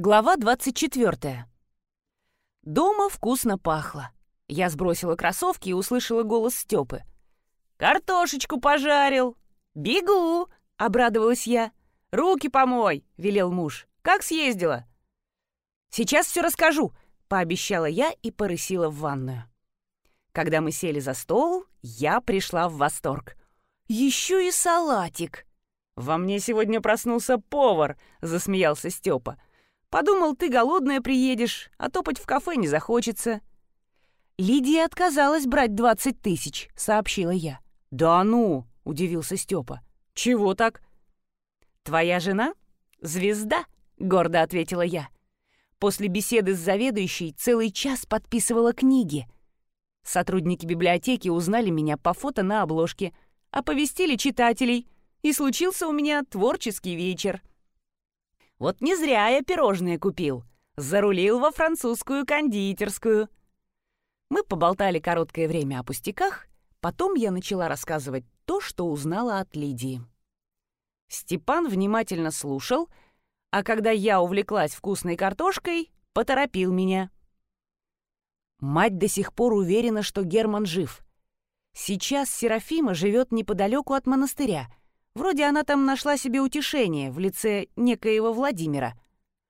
Глава 24. Дома вкусно пахло. Я сбросила кроссовки и услышала голос Степы. «Картошечку пожарил!» «Бегу!» — обрадовалась я. «Руки помой!» — велел муж. «Как съездила?» «Сейчас все расскажу!» — пообещала я и порысила в ванную. Когда мы сели за стол, я пришла в восторг. «Еще и салатик!» «Во мне сегодня проснулся повар!» — засмеялся Степа. Подумал, ты голодная приедешь, а топать в кафе не захочется». «Лидия отказалась брать двадцать тысяч», — сообщила я. «Да ну!» — удивился Степа. «Чего так?» «Твоя жена — звезда», — гордо ответила я. После беседы с заведующей целый час подписывала книги. Сотрудники библиотеки узнали меня по фото на обложке, оповестили читателей, и случился у меня творческий вечер. Вот не зря я пирожные купил. Зарулил во французскую кондитерскую. Мы поболтали короткое время о пустяках, потом я начала рассказывать то, что узнала от Лидии. Степан внимательно слушал, а когда я увлеклась вкусной картошкой, поторопил меня. Мать до сих пор уверена, что Герман жив. Сейчас Серафима живет неподалеку от монастыря, Вроде она там нашла себе утешение в лице некоего Владимира.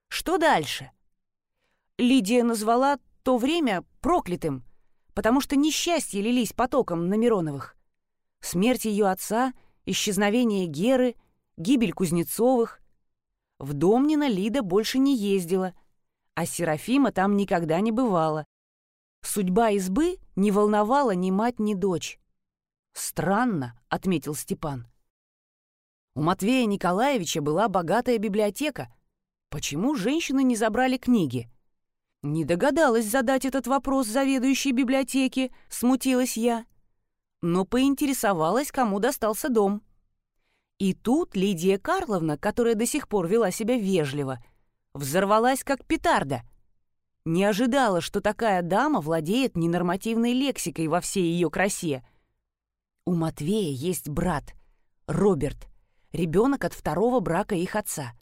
Что дальше? Лидия назвала то время проклятым, потому что несчастья лились потоком на Мироновых. Смерть ее отца, исчезновение Геры, гибель Кузнецовых. В Домнино Лида больше не ездила, а Серафима там никогда не бывала. Судьба избы не волновала ни мать, ни дочь. «Странно», — отметил Степан. У Матвея Николаевича была богатая библиотека. Почему женщины не забрали книги? Не догадалась задать этот вопрос заведующей библиотеки, смутилась я. Но поинтересовалась, кому достался дом. И тут Лидия Карловна, которая до сих пор вела себя вежливо, взорвалась как петарда. Не ожидала, что такая дама владеет ненормативной лексикой во всей ее красе. У Матвея есть брат, Роберт, ребенок от второго брака их отца.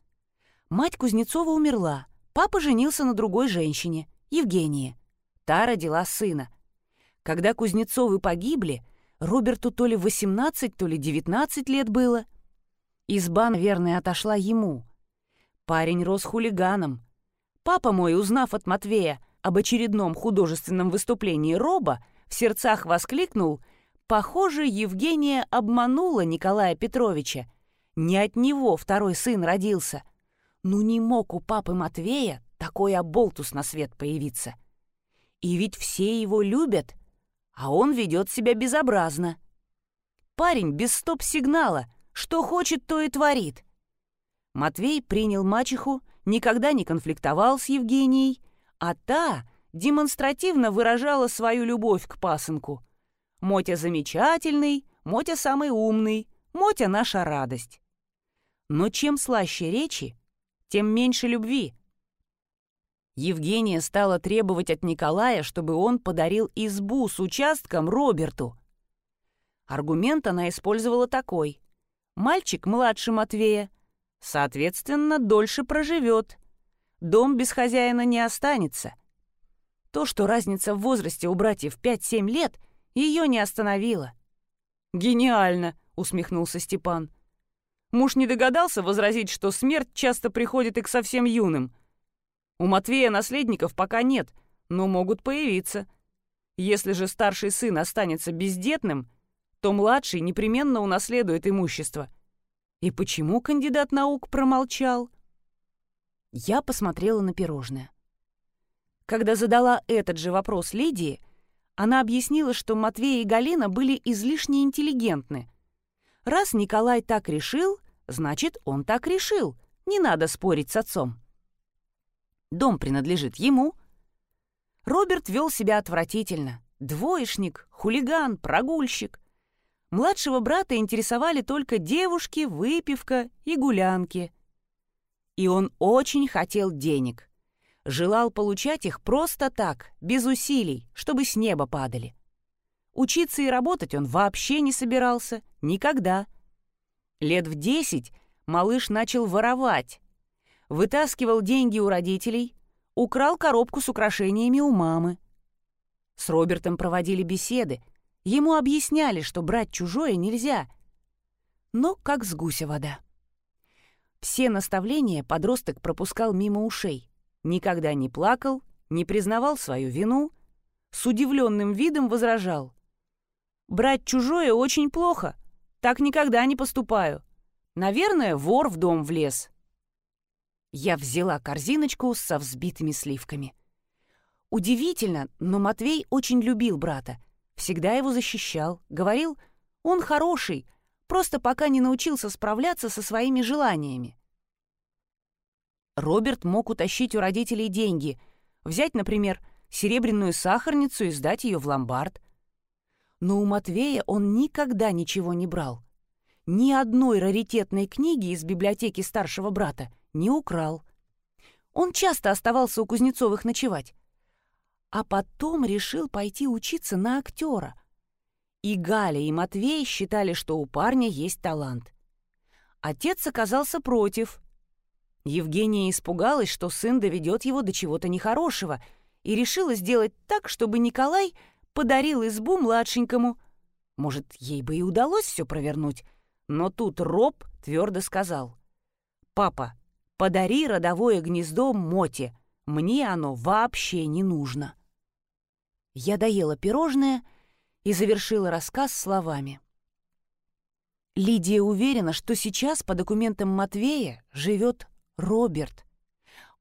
Мать Кузнецова умерла, папа женился на другой женщине, Евгении. Та родила сына. Когда Кузнецовы погибли, Роберту то ли 18, то ли 19 лет было. Изба, наверное, отошла ему. Парень рос хулиганом. Папа мой, узнав от Матвея об очередном художественном выступлении Роба, в сердцах воскликнул «Похоже, Евгения обманула Николая Петровича не от него второй сын родился. Ну не мог у папы Матвея такой оболтус на свет появиться. И ведь все его любят, а он ведет себя безобразно. Парень без стоп-сигнала, что хочет, то и творит. Матвей принял мачеху, никогда не конфликтовал с Евгенией, а та демонстративно выражала свою любовь к пасынку. Мотя замечательный, Мотя самый умный, Мотя наша радость. Но чем слаще речи, тем меньше любви. Евгения стала требовать от Николая, чтобы он подарил избу с участком Роберту. Аргумент она использовала такой. Мальчик младше Матвея, соответственно, дольше проживет. Дом без хозяина не останется. То, что разница в возрасте у братьев 5-7 лет, ее не остановило. «Гениально!» — усмехнулся Степан. Муж не догадался возразить, что смерть часто приходит и к совсем юным. У Матвея наследников пока нет, но могут появиться. Если же старший сын останется бездетным, то младший непременно унаследует имущество. И почему кандидат наук промолчал? Я посмотрела на пирожное. Когда задала этот же вопрос Лидии, она объяснила, что Матвей и Галина были излишне интеллигентны — Раз Николай так решил, значит, он так решил. Не надо спорить с отцом. Дом принадлежит ему. Роберт вел себя отвратительно. Двоечник, хулиган, прогульщик. Младшего брата интересовали только девушки, выпивка и гулянки. И он очень хотел денег. Желал получать их просто так, без усилий, чтобы с неба падали. Учиться и работать он вообще не собирался. Никогда. Лет в десять малыш начал воровать. вытаскивал деньги у родителей, украл коробку с украшениями у мамы. С Робертом проводили беседы, ему объясняли, что брать чужое нельзя. Но как с гуся вода. Все наставления подросток пропускал мимо ушей, никогда не плакал, не признавал свою вину, с удивленным видом возражал. «Брать чужое очень плохо, так никогда не поступаю. Наверное, вор в дом влез». Я взяла корзиночку со взбитыми сливками. Удивительно, но Матвей очень любил брата, всегда его защищал, говорил, он хороший, просто пока не научился справляться со своими желаниями. Роберт мог утащить у родителей деньги, взять, например, серебряную сахарницу и сдать ее в ломбард. Но у Матвея он никогда ничего не брал. Ни одной раритетной книги из библиотеки старшего брата не украл. Он часто оставался у Кузнецовых ночевать. А потом решил пойти учиться на актера. И Галя, и Матвей считали, что у парня есть талант. Отец оказался против. Евгения испугалась, что сын доведет его до чего-то нехорошего, и решила сделать так, чтобы Николай подарил избу младшенькому. Может, ей бы и удалось все провернуть, но тут Роб твердо сказал. «Папа, Подари родовое гнездо Моте. Мне оно вообще не нужно. Я доела пирожное и завершила рассказ словами. Лидия уверена, что сейчас по документам Матвея живет Роберт.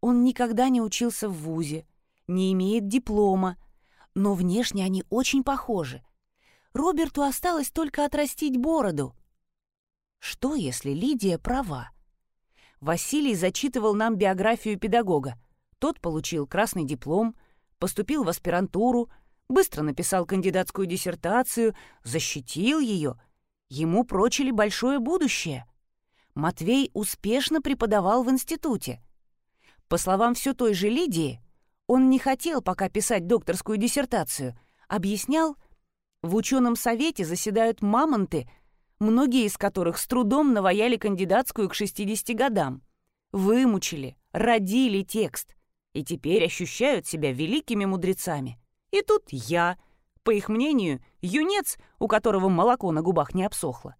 Он никогда не учился в ВУЗе, не имеет диплома, но внешне они очень похожи. Роберту осталось только отрастить бороду. Что, если Лидия права? Василий зачитывал нам биографию педагога. Тот получил красный диплом, поступил в аспирантуру, быстро написал кандидатскую диссертацию, защитил ее. Ему прочили большое будущее. Матвей успешно преподавал в институте. По словам все той же Лидии, он не хотел пока писать докторскую диссертацию, объяснял, в ученом совете заседают мамонты — многие из которых с трудом наваяли кандидатскую к 60 годам. Вымучили, родили текст и теперь ощущают себя великими мудрецами. И тут я, по их мнению, юнец, у которого молоко на губах не обсохло.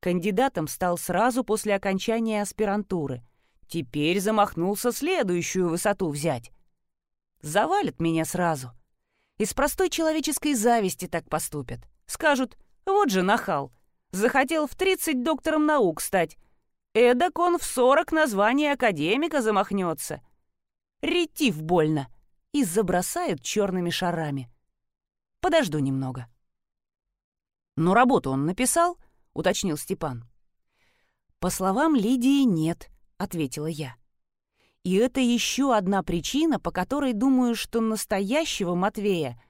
Кандидатом стал сразу после окончания аспирантуры. Теперь замахнулся следующую высоту взять. Завалят меня сразу. Из простой человеческой зависти так поступят. Скажут, вот же нахал, захотел в 30 доктором наук стать. Эдак он в 40 название академика замахнется. Ретив больно. И забросают черными шарами. Подожду немного. «Но работу он написал?» — уточнил Степан. «По словам Лидии, нет», — ответила я. «И это еще одна причина, по которой думаю, что настоящего Матвея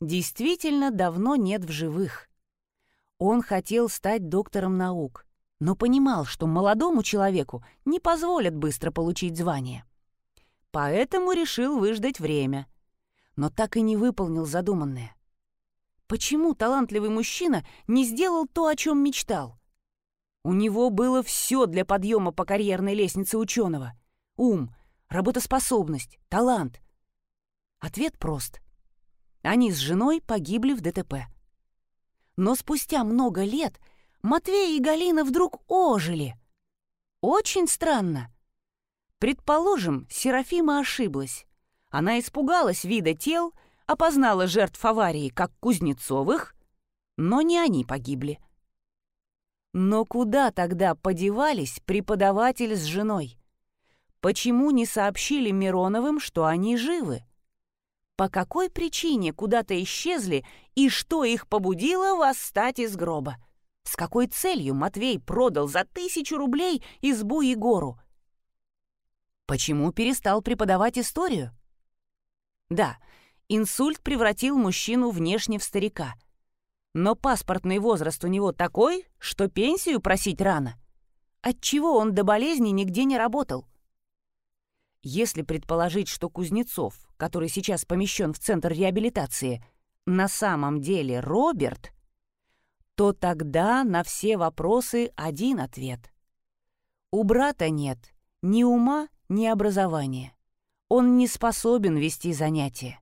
действительно давно нет в живых». Он хотел стать доктором наук, но понимал, что молодому человеку не позволят быстро получить звание. Поэтому решил выждать время, но так и не выполнил задуманное. Почему талантливый мужчина не сделал то, о чем мечтал? У него было все для подъема по карьерной лестнице ученого. Ум, работоспособность, талант. Ответ прост. Они с женой погибли в ДТП. Но спустя много лет Матвей и Галина вдруг ожили. Очень странно. Предположим, Серафима ошиблась. Она испугалась вида тел, опознала жертв аварии как Кузнецовых, но не они погибли. Но куда тогда подевались преподаватель с женой? Почему не сообщили Мироновым, что они живы? по какой причине куда-то исчезли и что их побудило восстать из гроба. С какой целью Матвей продал за тысячу рублей избу Егору? Почему перестал преподавать историю? Да, инсульт превратил мужчину внешне в старика. Но паспортный возраст у него такой, что пенсию просить рано. Отчего он до болезни нигде не работал? Если предположить, что Кузнецов, который сейчас помещен в Центр реабилитации, на самом деле Роберт, то тогда на все вопросы один ответ. У брата нет ни ума, ни образования. Он не способен вести занятия.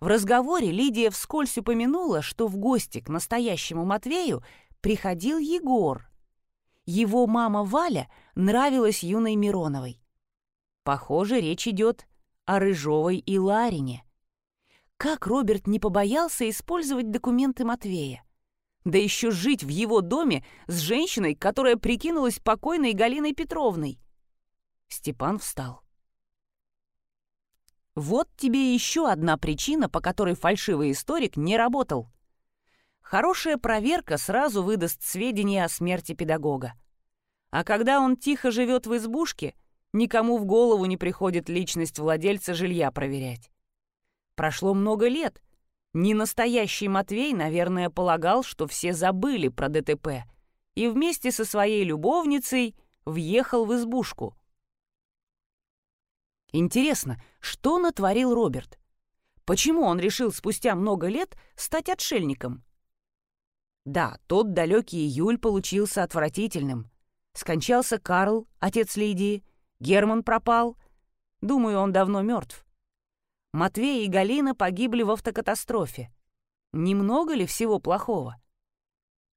В разговоре Лидия вскользь упомянула, что в гости к настоящему Матвею приходил Егор. Его мама Валя нравилась юной Мироновой. Похоже, речь идет о Рыжовой и Ларине. Как Роберт не побоялся использовать документы Матвея? Да еще жить в его доме с женщиной, которая прикинулась покойной Галиной Петровной. Степан встал. Вот тебе еще одна причина, по которой фальшивый историк не работал. Хорошая проверка сразу выдаст сведения о смерти педагога. А когда он тихо живет в избушке, никому в голову не приходит личность владельца жилья проверять. Прошло много лет, Ненастоящий Матвей, наверное, полагал, что все забыли про ДТП и вместе со своей любовницей въехал в избушку. Интересно, что натворил Роберт? Почему он решил спустя много лет стать отшельником? Да, тот далекий июль получился отвратительным. Скончался Карл, отец Лидии, Герман пропал. Думаю, он давно мертв. Матвей и Галина погибли в автокатастрофе. Немного ли всего плохого?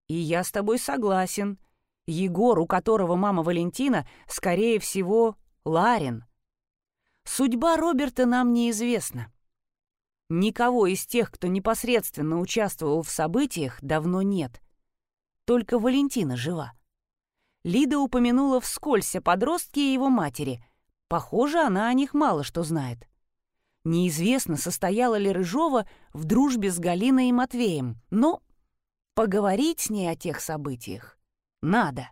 И я с тобой согласен. Егор, у которого мама Валентина, скорее всего, Ларин. Судьба Роберта нам неизвестна. Никого из тех, кто непосредственно участвовал в событиях, давно нет. Только Валентина жива. Лида упомянула вскользь о подростке и его матери. Похоже, она о них мало что знает. Неизвестно, состояла ли Рыжова в дружбе с Галиной и Матвеем, но поговорить с ней о тех событиях надо.